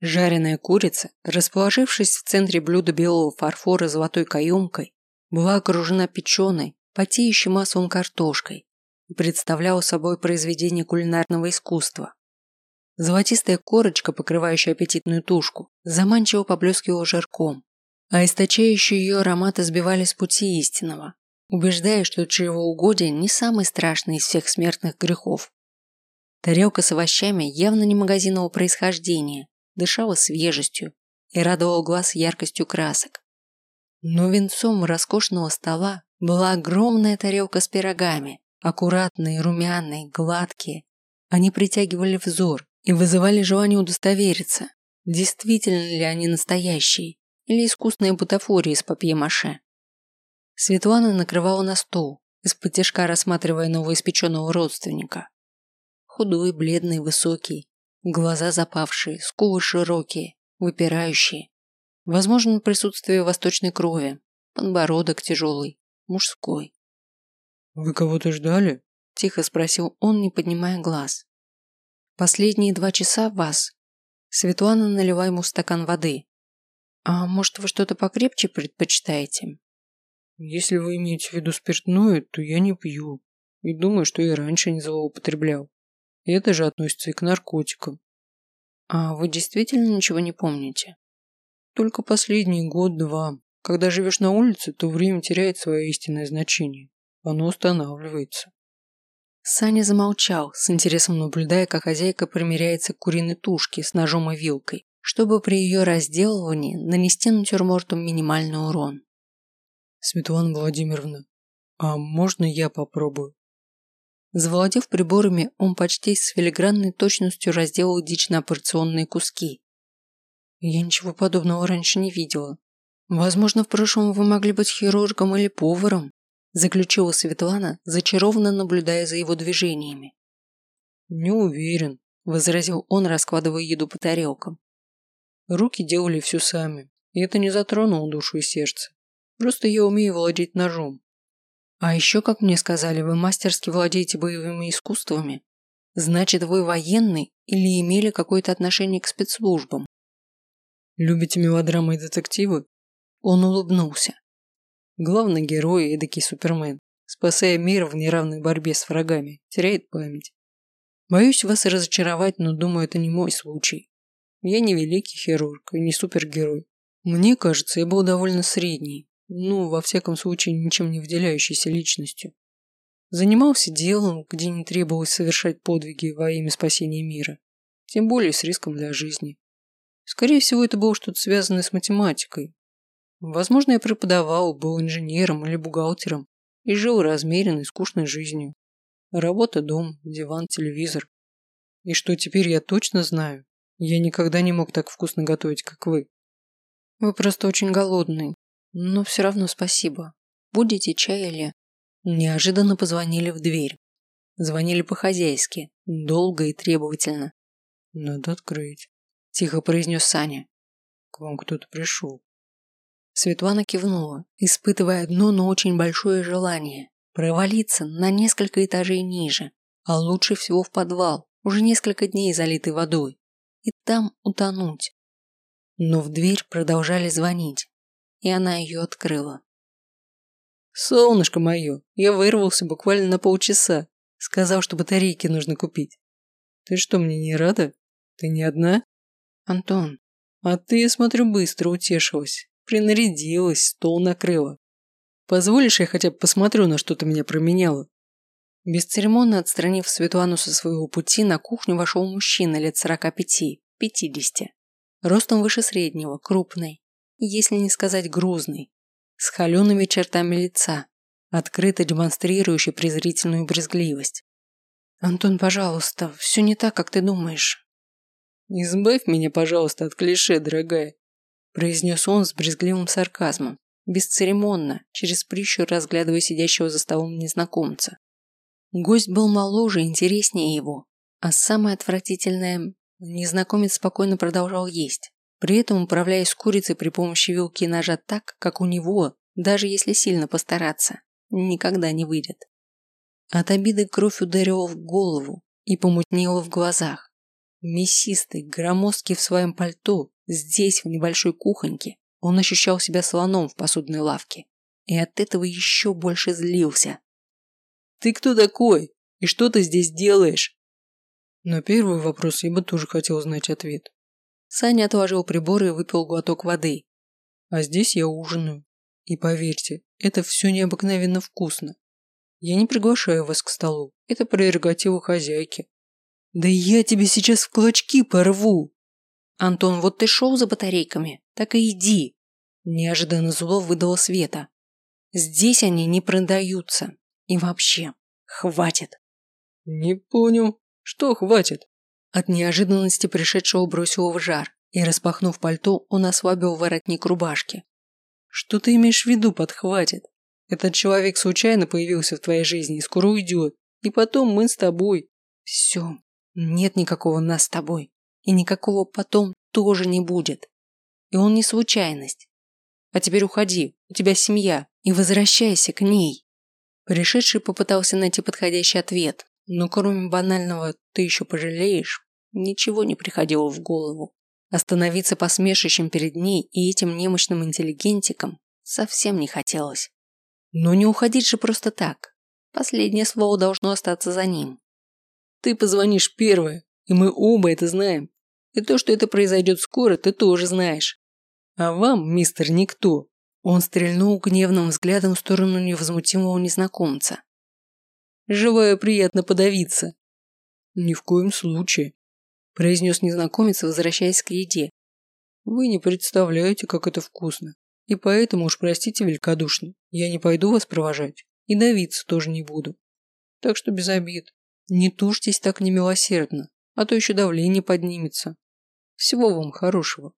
Жареная курица, расположившись в центре блюда белого фарфора золотой каемкой, была окружена печеной, потеющей маслом картошкой и представляла собой произведение кулинарного искусства. Золотистая корочка, покрывающая аппетитную тушку, заманчиво поблескивала жарком, а источающие ее ароматы сбивали с пути истинного, убеждая, что чревоугодие не самый страшный из всех смертных грехов. Тарелка с овощами явно не магазинного происхождения, дышала свежестью и радовала глаз яркостью красок. Но венцом роскошного стола была огромная тарелка с пирогами, аккуратные, румяные, гладкие. Они притягивали взор и вызывали желание удостовериться, действительно ли они настоящие или искусные бутафории из папье-маше. Светлана накрывала на стол, из-под рассматривая новоиспеченного родственника. Худой, бледный, высокий, глаза запавшие, скулы широкие, выпирающие. Возможно, присутствие восточной крови, подбородок тяжелый, мужской. «Вы кого-то ждали?» – тихо спросил он, не поднимая глаз. «Последние два часа вас». Светлана налила ему стакан воды. «А может, вы что-то покрепче предпочитаете?» Если вы имеете в виду спиртное, то я не пью. И думаю, что и раньше не злоупотреблял. И это же относится и к наркотикам. А вы действительно ничего не помните? Только последний год-два. Когда живешь на улице, то время теряет свое истинное значение. Оно устанавливается. Саня замолчал, с интересом наблюдая, как хозяйка примеряется к куриной тушке с ножом и вилкой, чтобы при ее разделывании нанести натюрморту минимальный урон. Светлана Владимировна, а можно я попробую? Завладев приборами, он почти с филигранной точностью разделал дичь на порционные куски. Я ничего подобного раньше не видела. Возможно, в прошлом вы могли быть хирургом или поваром, заключила Светлана, зачарованно наблюдая за его движениями. Не уверен, возразил он, раскладывая еду по тарелкам. Руки делали все сами, и это не затронуло душу и сердце. Просто я умею владеть ножом. А еще, как мне сказали, вы мастерски владеете боевыми искусствами. Значит, вы военный или имели какое-то отношение к спецслужбам? Любите мелодрамы и детективы? Он улыбнулся. Главный герой – эдакий супермен, спасая мир в неравной борьбе с врагами, теряет память. Боюсь вас разочаровать, но думаю, это не мой случай. Я не великий хирург и не супергерой. Мне кажется, я был довольно средний, ну, во всяком случае, ничем не выделяющейся личностью. Занимался делом, где не требовалось совершать подвиги во имя спасения мира, тем более с риском для жизни. Скорее всего, это было что-то связанное с математикой. Возможно, я преподавал, был инженером или бухгалтером и жил размеренной, скучной жизнью. Работа, дом, диван, телевизор. И что теперь я точно знаю? Я никогда не мог так вкусно готовить, как вы. Вы просто очень голодный, но все равно спасибо. Будете чай или...» Неожиданно позвонили в дверь. Звонили по-хозяйски, долго и требовательно. «Надо открыть», – тихо произнес Саня. «К вам кто-то пришел». Светлана кивнула, испытывая одно, но очень большое желание – провалиться на несколько этажей ниже, а лучше всего в подвал, уже несколько дней залитый водой, и там утонуть. Но в дверь продолжали звонить и она ее открыла. «Солнышко мое, я вырвался буквально на полчаса. Сказал, что батарейки нужно купить. Ты что, мне не рада? Ты не одна?» «Антон». «А ты, я смотрю, быстро утешилась. Принарядилась, стол накрыла. Позволишь, я хотя бы посмотрю, на что ты меня променяла?» Бесцеремонно отстранив Светлану со своего пути, на кухню вошел мужчина лет сорока пяти, пятидесяти. Ростом выше среднего, крупный, если не сказать грузный, с холеными чертами лица, открыто демонстрирующий презрительную брезгливость. «Антон, пожалуйста, все не так, как ты думаешь». «Избавь меня, пожалуйста, от клише, дорогая», произнес он с брезгливым сарказмом, бесцеремонно, через прищур разглядывая сидящего за столом незнакомца. Гость был моложе и интереснее его, а самое отвратительное – незнакомец спокойно продолжал есть, при этом управляясь курицей при помощи вилки и ножа так, как у него, даже если сильно постараться, никогда не выйдет. От обиды кровь ударила в голову и помутнела в глазах. Мясистый, громоздкий в своем пальто, здесь, в небольшой кухоньке, он ощущал себя слоном в посудной лавке. И от этого еще больше злился. «Ты кто такой? И что ты здесь делаешь?» На первый вопрос я бы тоже хотел знать ответ. Саня отложил приборы и выпил глоток воды. А здесь я ужинаю. И поверьте, это все необыкновенно вкусно. Я не приглашаю вас к столу. Это прерогатива хозяйки. Да я тебе сейчас в клочки порву. Антон, вот ты шел за батарейками, так и иди. Неожиданно зло выдало Света. Здесь они не продаются. И вообще, хватит. Не понял. Что хватит? От неожиданности пришедшего бросил в жар, и распахнув пальто, он ослабил воротник рубашки. Что ты имеешь в виду под хватит? Этот человек случайно появился в твоей жизни и скоро уйдет. И потом мы с тобой. Все. Нет никакого нас с тобой. И никакого потом тоже не будет. И он не случайность. А теперь уходи, у тебя семья, и возвращайся к ней. Пришедший попытался найти подходящий ответ, но кроме банального «ты еще пожалеешь» ничего не приходило в голову. Остановиться посмешищем перед ней и этим немощным интеллигентиком совсем не хотелось. Но не уходить же просто так. Последнее слово должно остаться за ним. Ты позвонишь первое, и мы оба это знаем. И то, что это произойдет скоро, ты тоже знаешь. А вам, мистер Никто, он стрельнул гневным взглядом в сторону невозмутимого незнакомца. Желаю приятно подавиться. Ни в коем случае, произнес незнакомец, возвращаясь к еде. Вы не представляете, как это вкусно. И поэтому уж простите великодушно, я не пойду вас провожать. И давиться тоже не буду. Так что без обид. Не тушьтесь так немилосердно, а то еще давление поднимется. Всего вам хорошего.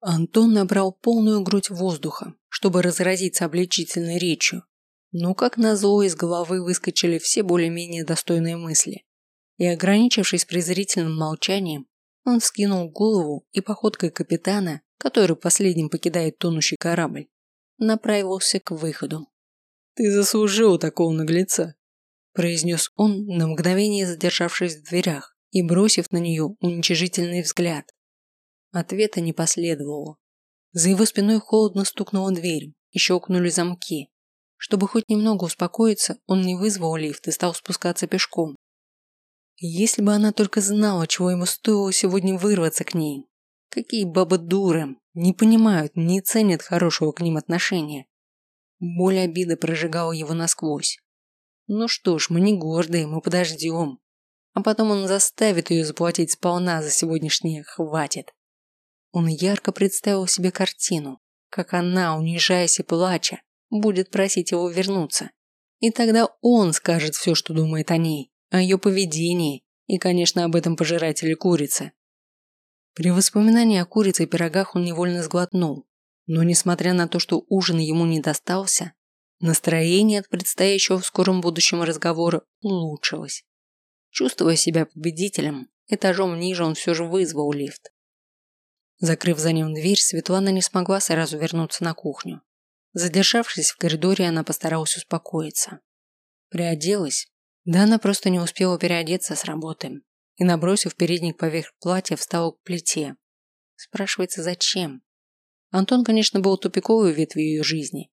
Антон набрал полную грудь воздуха, чтобы разразиться обличительной речью. Но как назло из головы выскочили все более-менее достойные мысли. И ограничившись презрительным молчанием, он вскинул голову и походкой капитана который последним покидает тонущий корабль, направился к выходу. «Ты заслужил такого наглеца», – произнес он, на мгновение задержавшись в дверях и бросив на нее уничижительный взгляд. Ответа не последовало. За его спиной холодно стукнула дверь и щелкнули замки. Чтобы хоть немного успокоиться, он не вызвал лифт и стал спускаться пешком. Если бы она только знала, чего ему стоило сегодня вырваться к ней, Какие бабы дуры, не понимают, не ценят хорошего к ним отношения. Боль обиды прожигала его насквозь. Ну что ж, мы не гордые, мы подождем. А потом он заставит ее заплатить сполна за сегодняшнее «хватит». Он ярко представил себе картину, как она, унижаясь и плача, будет просить его вернуться. И тогда он скажет все, что думает о ней, о ее поведении и, конечно, об этом пожирателе курицы. При воспоминании о курице и пирогах он невольно сглотнул. Но несмотря на то, что ужин ему не достался, настроение от предстоящего в скором будущем разговора улучшилось. Чувствуя себя победителем, этажом ниже он все же вызвал лифт. Закрыв за ним дверь, Светлана не смогла сразу вернуться на кухню. Задержавшись в коридоре, она постаралась успокоиться. Приоделась. Да она просто не успела переодеться с работы и, набросив передник поверх платья, встала к плите. Спрашивается, зачем? Антон, конечно, был тупиковой ветвью ее жизни,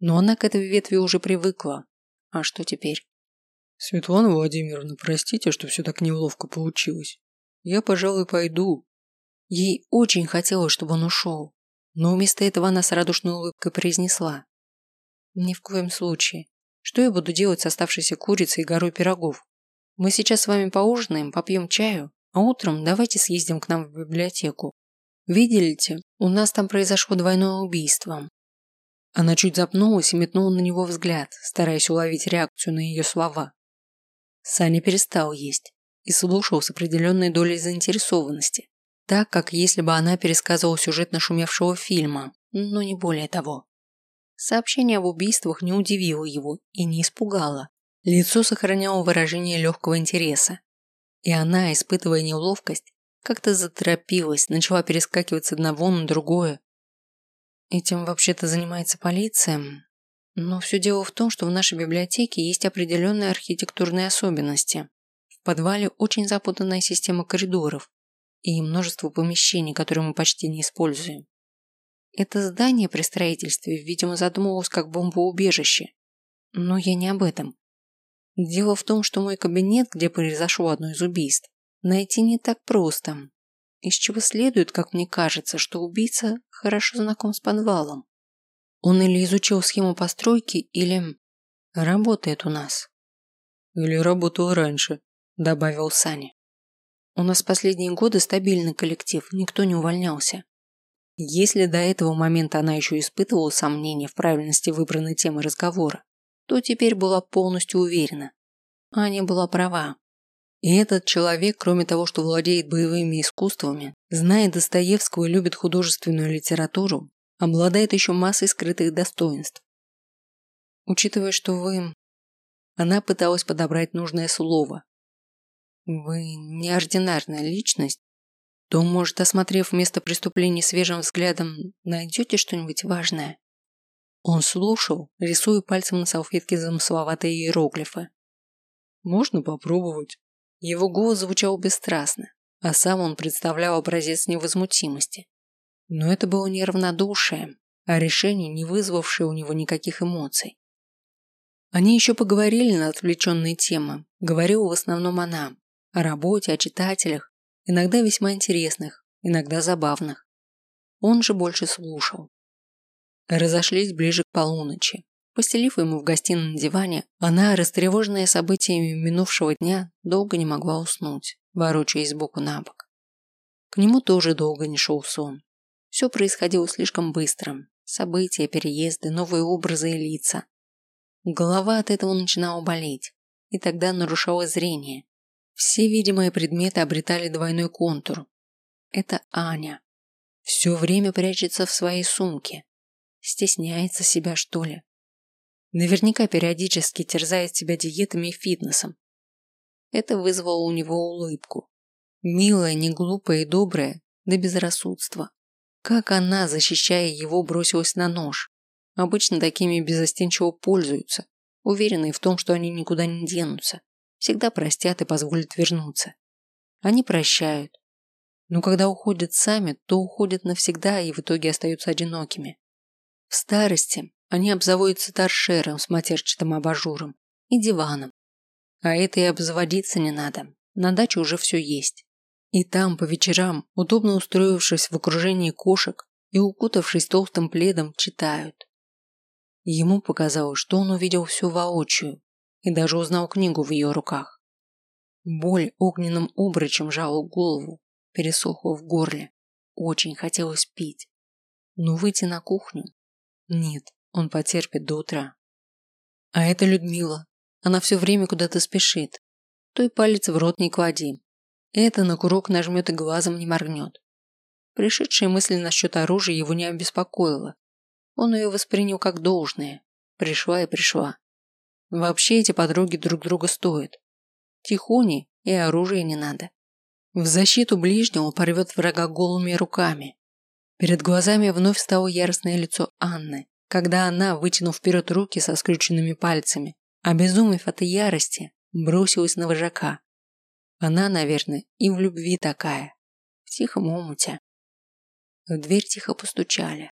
но она к этой ветви уже привыкла. А что теперь? Светлана Владимировна, простите, что все так неловко получилось. Я, пожалуй, пойду. Ей очень хотелось, чтобы он ушел, но вместо этого она с радушной улыбкой произнесла. Ни в коем случае. Что я буду делать с оставшейся курицей и горой пирогов? Мы сейчас с вами поужинаем, попьем чаю, а утром давайте съездим к нам в библиотеку. Видите, у нас там произошло двойное убийство. Она чуть запнулась и метнула на него взгляд, стараясь уловить реакцию на ее слова. Саня перестал есть и слушал с определенной долей заинтересованности, так как если бы она пересказывала сюжет нашумевшего фильма, но не более того. Сообщение об убийствах не удивило его и не испугало. Лицо сохраняло выражение легкого интереса. И она, испытывая неловкость, как-то заторопилась, начала перескакивать с одного на другое. Этим вообще-то занимается полиция. Но все дело в том, что в нашей библиотеке есть определенные архитектурные особенности. В подвале очень запутанная система коридоров и множество помещений, которые мы почти не используем. Это здание при строительстве, видимо, задумывалось как бомбоубежище. Но я не об этом. Дело в том, что мой кабинет, где произошло одно из убийств, найти не так просто. Из чего следует, как мне кажется, что убийца хорошо знаком с подвалом. Он или изучил схему постройки, или работает у нас. Или работал раньше, добавил Саня. У нас последние годы стабильный коллектив, никто не увольнялся. Если до этого момента она еще испытывала сомнения в правильности выбранной темы разговора, то теперь была полностью уверена. Аня была права. И этот человек, кроме того, что владеет боевыми искусствами, знает Достоевского и любит художественную литературу, обладает еще массой скрытых достоинств. Учитывая, что вы... Она пыталась подобрать нужное слово. Вы неординарная личность, то, может, осмотрев место преступления свежим взглядом, найдете что-нибудь важное? Он слушал, рисуя пальцем на салфетке замысловатые иероглифы. Можно попробовать. Его голос звучал бесстрастно, а сам он представлял образец невозмутимости. Но это было не равнодушие, а решение, не вызвавшее у него никаких эмоций. Они еще поговорили на отвлеченные темы, говорила в основном она, о работе, о читателях, иногда весьма интересных, иногда забавных. Он же больше слушал. Разошлись ближе к полуночи. Постелив ему в гостиной на диване, она, растревоженная событиями минувшего дня, долго не могла уснуть, ворочаясь сбоку на бок. К нему тоже долго не шел сон. Все происходило слишком быстро. События, переезды, новые образы и лица. Голова от этого начинала болеть, и тогда нарушало зрение, все видимые предметы обретали двойной контур. Это Аня. Все время прячется в своей сумке. Стесняется себя, что ли. Наверняка периодически терзает себя диетами и фитнесом. Это вызвало у него улыбку. Милая, не глупая и добрая, до безрассудства. Как она, защищая его, бросилась на нож. Обычно такими безостенчиво пользуются, уверенные в том, что они никуда не денутся всегда простят и позволят вернуться. Они прощают. Но когда уходят сами, то уходят навсегда и в итоге остаются одинокими. В старости они обзаводятся торшером с матерчатым абажуром и диваном. А это и обзаводиться не надо. На даче уже все есть. И там по вечерам, удобно устроившись в окружении кошек и укутавшись толстым пледом, читают. Ему показалось, что он увидел все воочию, и даже узнал книгу в ее руках. Боль огненным обручем жала голову, пересохла в горле. Очень хотелось пить. Но выйти на кухню? Нет, он потерпит до утра. А это Людмила. Она все время куда-то спешит. То и палец в рот не клади. Это на курок нажмет и глазом не моргнет. Пришедшая мысль насчет оружия его не обеспокоила. Он ее воспринял как должное. Пришла и пришла. Вообще эти подруги друг друга стоят. Тихони и оружия не надо. В защиту ближнего порвет врага голыми руками. Перед глазами вновь стало яростное лицо Анны, когда она, вытянув вперед руки со скрюченными пальцами, обезумев от ярости, бросилась на вожака. Она, наверное, и в любви такая, в тихом омуте. В дверь тихо постучали.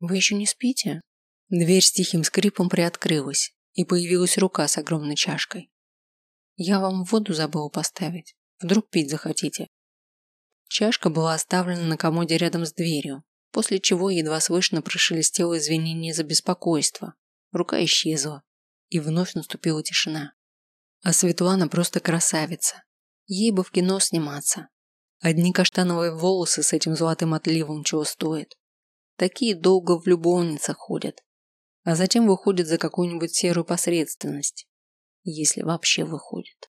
«Вы еще не спите?» Дверь с тихим скрипом приоткрылась, и появилась рука с огромной чашкой. «Я вам воду забыла поставить. Вдруг пить захотите?» Чашка была оставлена на комоде рядом с дверью, после чего едва слышно прошелестело извинение за беспокойство. Рука исчезла, и вновь наступила тишина. А Светлана просто красавица. Ей бы в кино сниматься. Одни каштановые волосы с этим золотым отливом чего стоят. Такие долго в любовницах ходят а затем выходит за какую-нибудь серую посредственность, если вообще выходит.